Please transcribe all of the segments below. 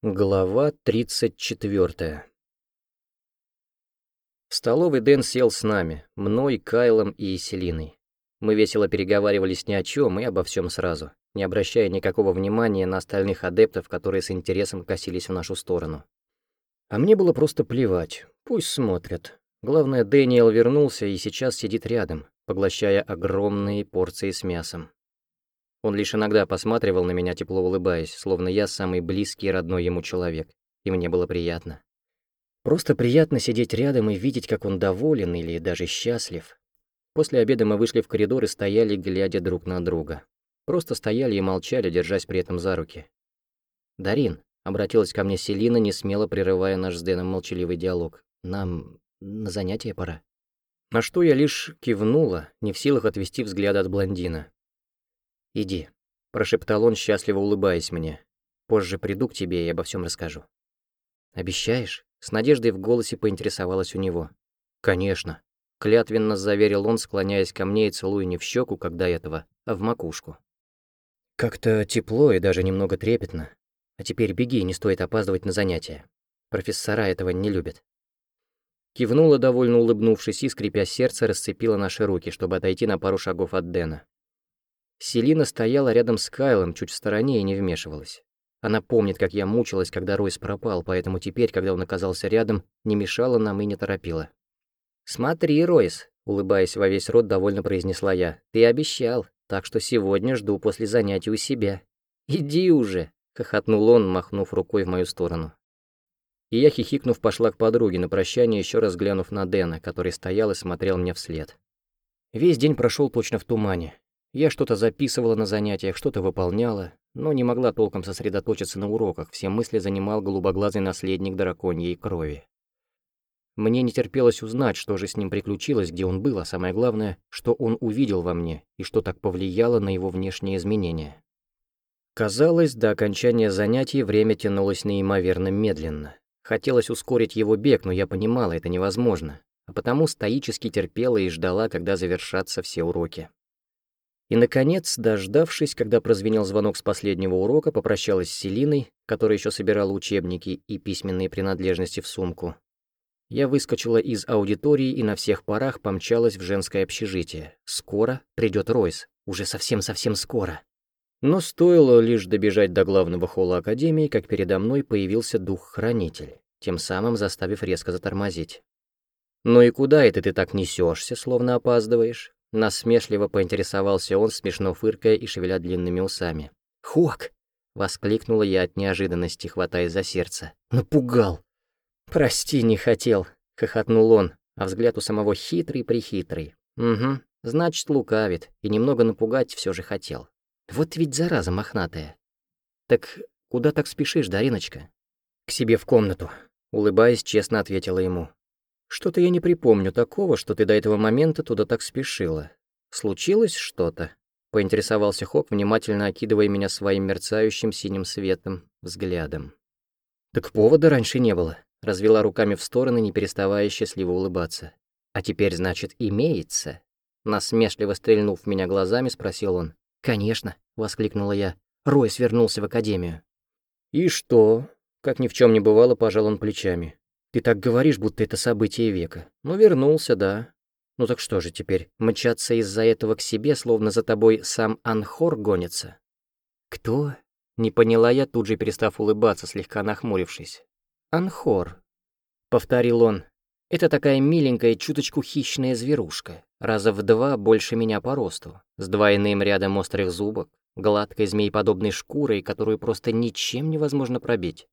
Глава 34 В столовой Дэн сел с нами, мной, Кайлом и Селиной. Мы весело переговаривались ни о чем и обо всем сразу, не обращая никакого внимания на остальных адептов, которые с интересом косились в нашу сторону. А мне было просто плевать, пусть смотрят. Главное, Дэниел вернулся и сейчас сидит рядом, поглощая огромные порции с мясом. Он лишь иногда посматривал на меня, тепло улыбаясь, словно я самый близкий родной ему человек, и мне было приятно. Просто приятно сидеть рядом и видеть, как он доволен или даже счастлив. После обеда мы вышли в коридор и стояли, глядя друг на друга. Просто стояли и молчали, держась при этом за руки. «Дарин», — обратилась ко мне Селина, не смело прерывая наш с Дэном молчаливый диалог, — «нам на занятия пора». На что я лишь кивнула, не в силах отвести взгляд от блондина. «Иди», — прошептал он, счастливо улыбаясь мне. «Позже приду к тебе и обо всем расскажу». «Обещаешь?» — с надеждой в голосе поинтересовалась у него. «Конечно», — клятвенно заверил он, склоняясь ко мне и целуя не в щеку, как до этого, а в макушку. «Как-то тепло и даже немного трепетно. А теперь беги, не стоит опаздывать на занятия. Профессора этого не любят». Кивнула, довольно улыбнувшись, и, скрипя сердце, расцепила наши руки, чтобы отойти на пару шагов от Дэна. Селина стояла рядом с Кайлом, чуть в стороне и не вмешивалась. Она помнит, как я мучилась, когда Ройс пропал, поэтому теперь, когда он оказался рядом, не мешала нам и не торопила. «Смотри, Ройс», — улыбаясь во весь рот, довольно произнесла я, — «ты обещал, так что сегодня жду после занятий у себя». «Иди уже», — хохотнул он, махнув рукой в мою сторону. И я, хихикнув, пошла к подруге на прощание, еще раз глянув на Дэна, который стоял и смотрел мне вслед. Весь день прошел точно в тумане. Я что-то записывала на занятиях, что-то выполняла, но не могла толком сосредоточиться на уроках, все мысли занимал голубоглазый наследник драконьей крови. Мне не терпелось узнать, что же с ним приключилось, где он был, а самое главное, что он увидел во мне и что так повлияло на его внешние изменения. Казалось, до окончания занятий время тянулось неимоверно медленно. Хотелось ускорить его бег, но я понимала, это невозможно, а потому стоически терпела и ждала, когда завершатся все уроки. И, наконец, дождавшись, когда прозвенел звонок с последнего урока, попрощалась с Селиной, которая еще собирала учебники и письменные принадлежности в сумку. Я выскочила из аудитории и на всех парах помчалась в женское общежитие. Скоро придет Ройс, уже совсем-совсем скоро. Но стоило лишь добежать до главного холла Академии, как передо мной появился дух-хранитель, тем самым заставив резко затормозить. «Ну и куда это ты так несешься, словно опаздываешь?» Насмешливо поинтересовался он, смешно фыркая и шевеля длинными усами. «Хок!» — воскликнула я от неожиданности, хватаясь за сердце. «Напугал!» «Прости, не хотел!» — хохотнул он, а взгляд у самого хитрый-прихитрый. «Угу, значит, лукавит, и немного напугать все же хотел. Вот ведь зараза мохнатая!» «Так куда так спешишь, Дариночка?» «К себе в комнату», — улыбаясь, честно ответила ему. Что-то я не припомню такого, что ты до этого момента туда так спешила. Случилось что-то? Поинтересовался Хок, внимательно окидывая меня своим мерцающим синим светом, взглядом. Так повода раньше не было. Развела руками в стороны, не переставая счастливо улыбаться. А теперь, значит, имеется? Насмешливо стрельнув в меня глазами, спросил он. «Конечно», — воскликнула я. Ройс вернулся в академию. «И что?» Как ни в чем не бывало, пожал он плечами. Ты так говоришь, будто это событие века. Ну, вернулся, да. Ну так что же теперь, мчаться из-за этого к себе, словно за тобой сам Анхор гонится? Кто? Не поняла я, тут же перестав улыбаться, слегка нахмурившись. Анхор. Повторил он. Это такая миленькая, чуточку хищная зверушка, раза в два больше меня по росту, с двойным рядом острых зубок, гладкой змееподобной шкурой, которую просто ничем невозможно пробить.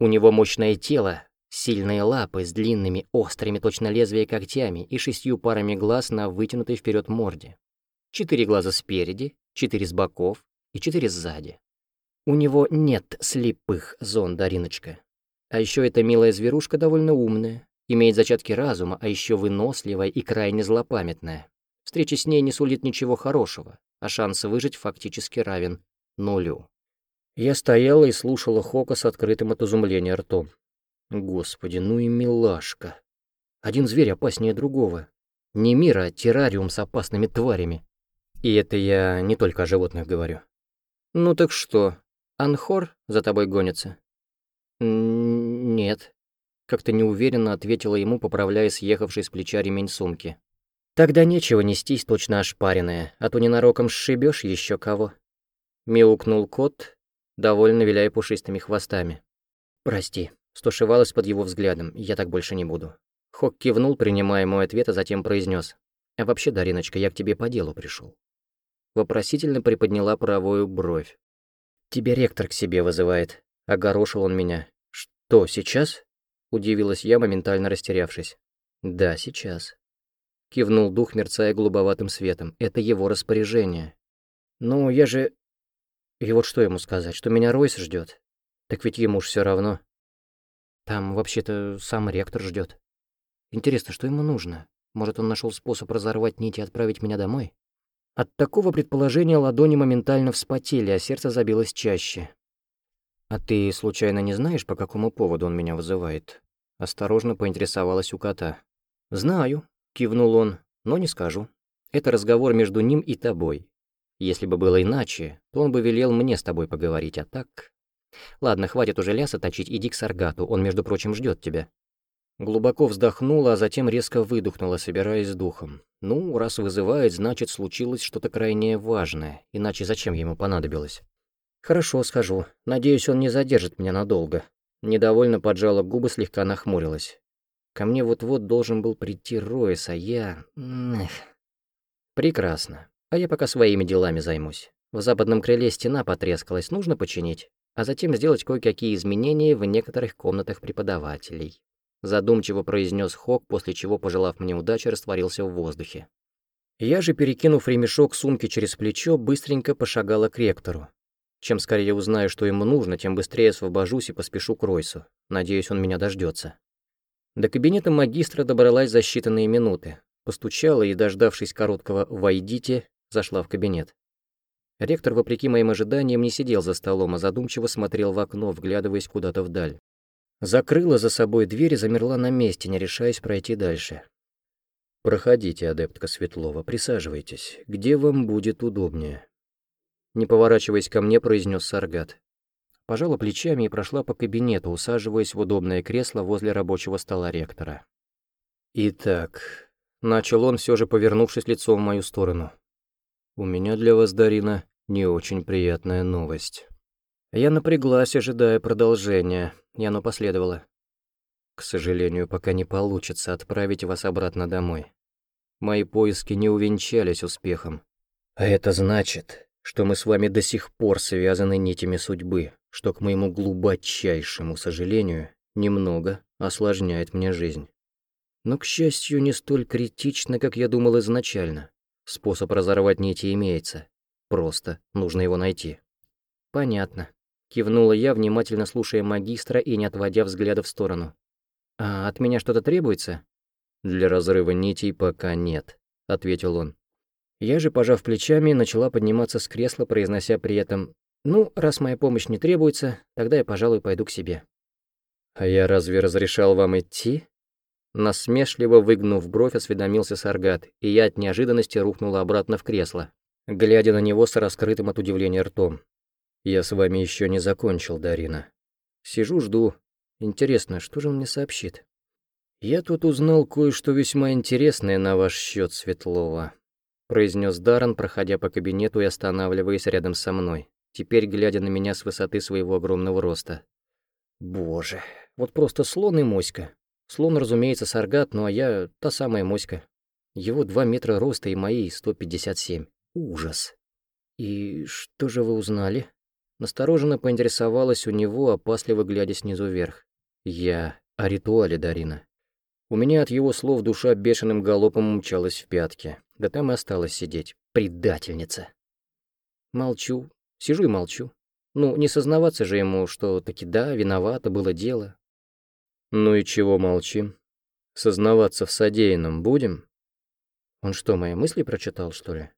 У него мощное тело, Сильные лапы с длинными, острыми точно лезвия когтями и шестью парами глаз на вытянутой вперед морде. Четыре глаза спереди, четыре с боков и четыре сзади. У него нет слепых зон, Дариночка. А еще эта милая зверушка довольно умная, имеет зачатки разума, а еще выносливая и крайне злопамятная. Встреча с ней не сулит ничего хорошего, а шанс выжить фактически равен нулю. Я стояла и слушала Хока с открытым от изумления ртом. Господи, ну и милашка. Один зверь опаснее другого. Не мир, а террариум с опасными тварями. И это я не только о животных говорю. Ну так что, Анхор за тобой гонится? нет», — как-то неуверенно ответила ему, поправляя съехавший с плеча ремень сумки. «Тогда нечего нестись точно ошпаренная, а то ненароком сшибешь еще кого». Мяукнул кот, довольно виляя пушистыми хвостами. «Прости», — стушевалась под его взглядом, — «я так больше не буду». Хок кивнул, принимая мой ответ, а затем произнес: «А вообще, Дариночка, я к тебе по делу пришел. Вопросительно приподняла правую бровь. «Тебя ректор к себе вызывает», — огорошил он меня. «Что, сейчас?» — удивилась я, моментально растерявшись. «Да, сейчас». Кивнул дух, мерцая голубоватым светом. «Это его распоряжение». «Ну, я же...» И вот что ему сказать, что меня Ройс ждет? Так ведь ему ж все равно. Там вообще-то сам ректор ждет. Интересно, что ему нужно? Может, он нашел способ разорвать нить и отправить меня домой? От такого предположения ладони моментально вспотели, а сердце забилось чаще. «А ты, случайно, не знаешь, по какому поводу он меня вызывает?» Осторожно поинтересовалась у кота. «Знаю», — кивнул он, — «но не скажу. Это разговор между ним и тобой. Если бы было иначе, то он бы велел мне с тобой поговорить, а так...» «Ладно, хватит уже ляса точить, иди к Саргату, он, между прочим, ждет тебя». Глубоко вздохнула, а затем резко выдохнула, собираясь с духом. Ну, раз вызывает, значит, случилось что-то крайне важное, иначе зачем ему понадобилось? Хорошо, схожу. Надеюсь, он не задержит меня надолго. Недовольно поджала губы, слегка нахмурилась. Ко мне вот-вот должен был прийти Ройс, а я... Эх. Прекрасно. А я пока своими делами займусь. В западном крыле стена потрескалась, нужно починить, а затем сделать кое-какие изменения в некоторых комнатах преподавателей задумчиво произнес Хок, после чего, пожелав мне удачи, растворился в воздухе. Я же, перекинув ремешок сумки через плечо, быстренько пошагала к ректору. Чем скорее узнаю, что ему нужно, тем быстрее освобожусь и поспешу к Ройсу. Надеюсь, он меня дождется. До кабинета магистра добралась за считанные минуты. Постучала и, дождавшись короткого «войдите», зашла в кабинет. Ректор, вопреки моим ожиданиям, не сидел за столом, а задумчиво смотрел в окно, вглядываясь куда-то вдаль. Закрыла за собой дверь и замерла на месте, не решаясь пройти дальше. «Проходите, адептка Светлова, присаживайтесь. Где вам будет удобнее?» Не поворачиваясь ко мне, произнес Саргат. Пожала плечами и прошла по кабинету, усаживаясь в удобное кресло возле рабочего стола ректора. «Итак», — начал он, все же повернувшись лицом в мою сторону. «У меня для вас, Дарина, не очень приятная новость». Я напряглась, ожидая продолжения, и оно последовало. К сожалению, пока не получится отправить вас обратно домой. Мои поиски не увенчались успехом. А это значит, что мы с вами до сих пор связаны нитями судьбы, что, к моему глубочайшему сожалению, немного осложняет мне жизнь. Но, к счастью, не столь критично, как я думал изначально. Способ разорвать нити имеется. Просто нужно его найти. Понятно. Кивнула я, внимательно слушая магистра и не отводя взгляда в сторону. «А от меня что-то требуется?» «Для разрыва нитей пока нет», — ответил он. Я же, пожав плечами, начала подниматься с кресла, произнося при этом «Ну, раз моя помощь не требуется, тогда я, пожалуй, пойду к себе». «А я разве разрешал вам идти?» Насмешливо выгнув бровь, осведомился Саргат, и я от неожиданности рухнула обратно в кресло, глядя на него с раскрытым от удивления ртом. «Я с вами еще не закончил, Дарина. Сижу, жду. Интересно, что же он мне сообщит?» «Я тут узнал кое-что весьма интересное на ваш счет, Светлова», произнес Даррен, проходя по кабинету и останавливаясь рядом со мной, теперь глядя на меня с высоты своего огромного роста. «Боже, вот просто слон и моська. Слон, разумеется, саргат, ну а я та самая моська. Его два метра роста и мои сто пятьдесят семь. Ужас. И что же вы узнали?» Настороженно поинтересовалась у него, опасливо глядя снизу вверх. «Я о ритуале, Дарина». У меня от его слов душа бешеным галопом умчалась в пятки. Да там и осталось сидеть. Предательница. Молчу. Сижу и молчу. Ну, не сознаваться же ему, что таки да, виновато было дело. Ну и чего молчим? Сознаваться в содеянном будем? Он что, мои мысли прочитал, что ли?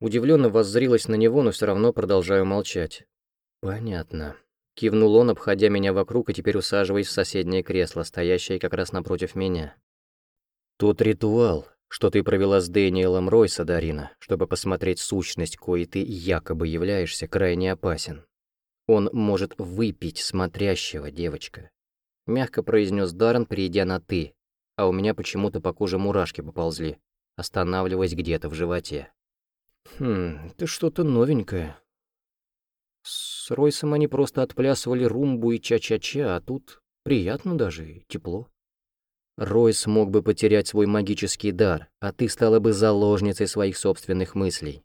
Удивленно воззрилась на него, но все равно продолжаю молчать. «Понятно», — кивнул он, обходя меня вокруг и теперь усаживаясь в соседнее кресло, стоящее как раз напротив меня. «Тот ритуал, что ты провела с Дэниелом Ройса, Дарина, чтобы посмотреть сущность, коей ты якобы являешься, крайне опасен. Он может выпить смотрящего, девочка. мягко произнес Даррен, перейдя на «ты», а у меня почему-то по коже мурашки поползли, останавливаясь где-то в животе. «Хм, ты что-то новенькое. С Ройсом они просто отплясывали румбу и ча-ча-ча, а тут приятно даже тепло. Ройс мог бы потерять свой магический дар, а ты стала бы заложницей своих собственных мыслей.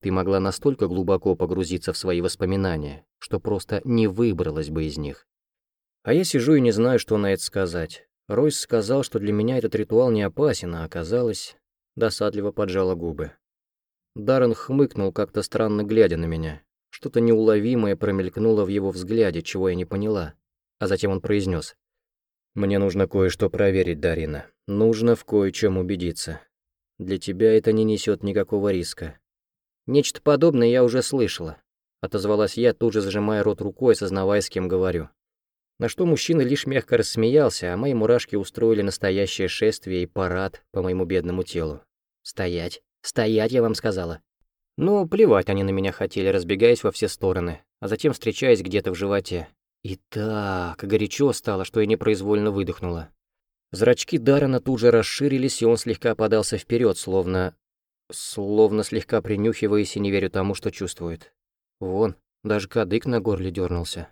Ты могла настолько глубоко погрузиться в свои воспоминания, что просто не выбралась бы из них. А я сижу и не знаю, что на это сказать. Ройс сказал, что для меня этот ритуал не опасен, а оказалось... Досадливо поджала губы. Даррен хмыкнул, как-то странно глядя на меня. Что-то неуловимое промелькнуло в его взгляде, чего я не поняла. А затем он произнес: «Мне нужно кое-что проверить, Дарина. Нужно в кое-чем убедиться. Для тебя это не несет никакого риска. Нечто подобное я уже слышала. Отозвалась я, тут же зажимая рот рукой, осознавая, с кем говорю. На что мужчина лишь мягко рассмеялся, а мои мурашки устроили настоящее шествие и парад по моему бедному телу. «Стоять! Стоять, я вам сказала!» Ну, плевать они на меня хотели, разбегаясь во все стороны, а затем встречаясь где-то в животе. И так горячо стало, что я непроизвольно выдохнула. Зрачки Дарана тут же расширились, и он слегка подался вперед, словно словно слегка принюхиваясь и не верю тому, что чувствует. Вон, даже кадык на горле дернулся.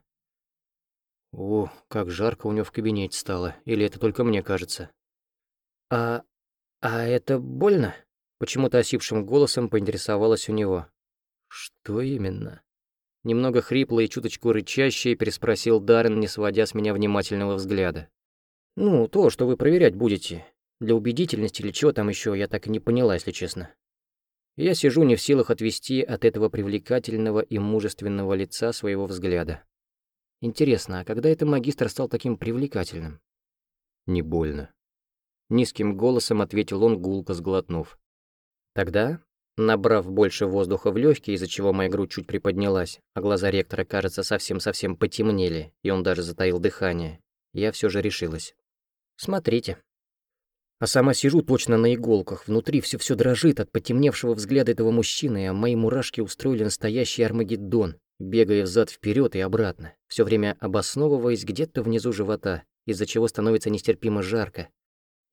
О, как жарко у него в кабинете стало, или это только мне кажется? А... а это больно? Почему-то осипшим голосом поинтересовалась у него. Что именно? Немного хрипло и чуточку рычаще переспросил Даррен, не сводя с меня внимательного взгляда. «Ну, то, что вы проверять будете. Для убедительности или чего там еще, я так и не поняла, если честно. Я сижу не в силах отвести от этого привлекательного и мужественного лица своего взгляда. Интересно, а когда это магистр стал таким привлекательным? Не больно. Низким голосом ответил он, гулко сглотнув. Тогда, набрав больше воздуха в легкие, из-за чего моя грудь чуть приподнялась, а глаза ректора, кажется, совсем-совсем потемнели, и он даже затаил дыхание, я все же решилась. «Смотрите», а сама сижу точно на иголках, внутри все-все дрожит от потемневшего взгляда этого мужчины, а мои мурашки устроили настоящий Армагеддон, бегая взад вперед и обратно, все время обосновываясь где-то внизу живота, из-за чего становится нестерпимо жарко.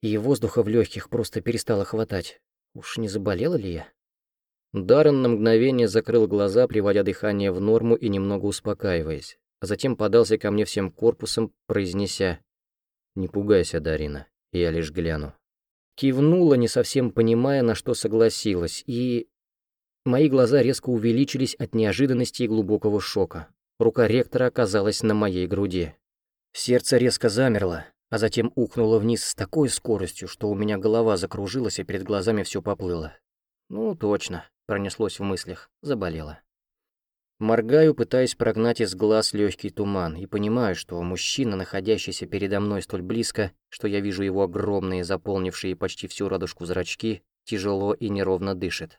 И воздуха в легких просто перестало хватать. Уж не заболела ли я? Даррен на мгновение закрыл глаза, приводя дыхание в норму и немного успокаиваясь, а затем подался ко мне всем корпусом, произнеся «Не пугайся, Дарина, я лишь гляну. Кивнула, не совсем понимая, на что согласилась, и... Мои глаза резко увеличились от неожиданности и глубокого шока. Рука ректора оказалась на моей груди. Сердце резко замерло, а затем ухнуло вниз с такой скоростью, что у меня голова закружилась, и перед глазами все поплыло. Ну, точно, пронеслось в мыслях, заболела. Моргаю, пытаясь прогнать из глаз легкий туман, и понимаю, что мужчина, находящийся передо мной столь близко, что я вижу его огромные, заполнившие почти всю радужку зрачки, тяжело и неровно дышит.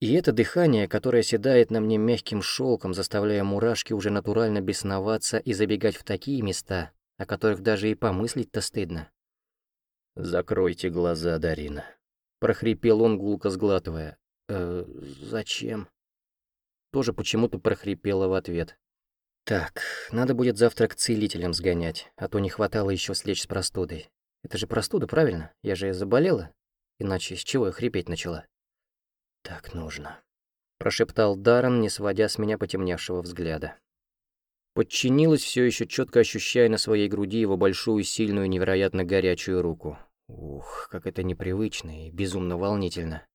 И это дыхание, которое седает на мне мягким шелком, заставляя мурашки уже натурально бесноваться и забегать в такие места, о которых даже и помыслить-то стыдно. «Закройте глаза, Дарина», — прохрипел он, гулко сглатывая. «Э, зачем?» тоже почему-то прохрипела в ответ. «Так, надо будет завтра к целителям сгонять, а то не хватало еще слечь с простудой. Это же простуда, правильно? Я же заболела? Иначе с чего я хрипеть начала?» «Так нужно», — прошептал Даррен, не сводя с меня потемневшего взгляда. Подчинилась, все еще четко ощущая на своей груди его большую, сильную, невероятно горячую руку. Ух, как это непривычно и безумно волнительно.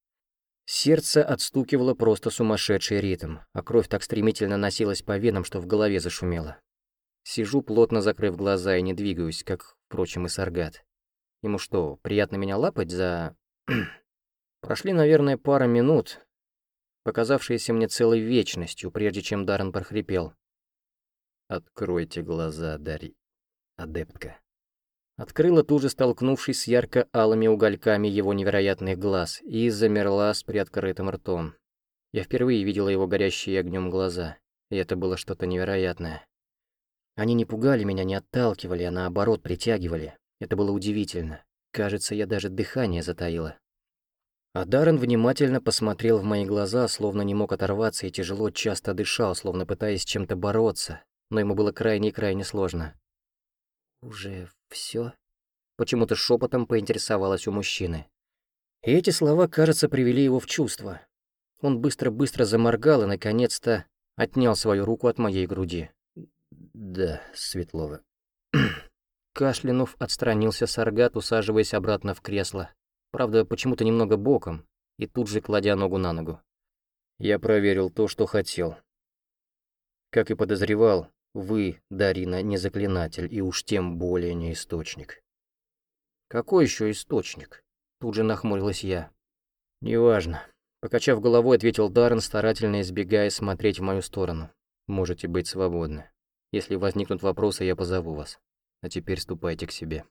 Сердце отстукивало просто сумасшедший ритм, а кровь так стремительно носилась по венам, что в голове зашумело. Сижу, плотно закрыв глаза, и не двигаюсь, как, впрочем, и Саргат. Ему что, приятно меня лапать за... Прошли, наверное, пара минут, показавшиеся мне целой вечностью, прежде чем Даррен прохрипел. «Откройте глаза, Дари, адептка». Открыла тут же столкнувшись с ярко-алыми угольками его невероятных глаз и замерла с приоткрытым ртом. Я впервые видела его горящие огнем глаза, и это было что-то невероятное. Они не пугали меня, не отталкивали, а наоборот притягивали. Это было удивительно. Кажется, я даже дыхание затаила. А Даррен внимательно посмотрел в мои глаза, словно не мог оторваться и тяжело часто дышал, словно пытаясь чем-то бороться, но ему было крайне и крайне сложно. «Уже все? Почему-то шепотом поинтересовалась у мужчины. И эти слова, кажется, привели его в чувство. Он быстро-быстро заморгал и, наконец-то, отнял свою руку от моей груди. «Да, Светлова». Кашлянув отстранился Саргат, усаживаясь обратно в кресло. Правда, почему-то немного боком, и тут же кладя ногу на ногу. Я проверил то, что хотел. Как и подозревал, вы, Дарина, не заклинатель, и уж тем более не источник. Какой еще источник? Тут же нахмурилась я. Неважно. Покачав головой, ответил Даррен, старательно избегая смотреть в мою сторону. Можете быть свободны. Если возникнут вопросы, я позову вас. А теперь ступайте к себе.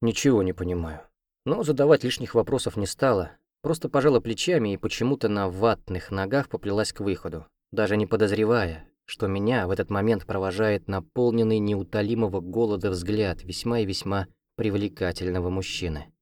Ничего не понимаю. Но задавать лишних вопросов не стала. Просто пожала плечами и почему-то на ватных ногах поплелась к выходу, даже не подозревая, что меня в этот момент провожает наполненный неутолимого голода взгляд весьма и весьма привлекательного мужчины.